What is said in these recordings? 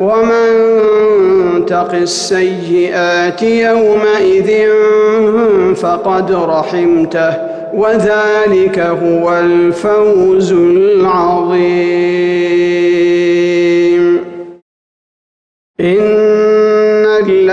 ومن تق السيئات يومئذ فقد رحمته وذلك هو الفوز العظيم. إن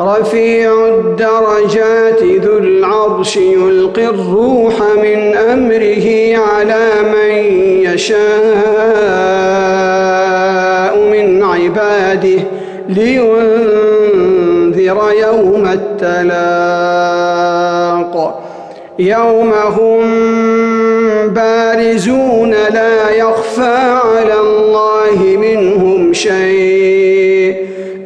رفيع الدرجات ذو العرش يلقي الروح من أمره على من يشاء من عباده لينذر يوم التلاق. يوم هم بارزون لا يخفى على الله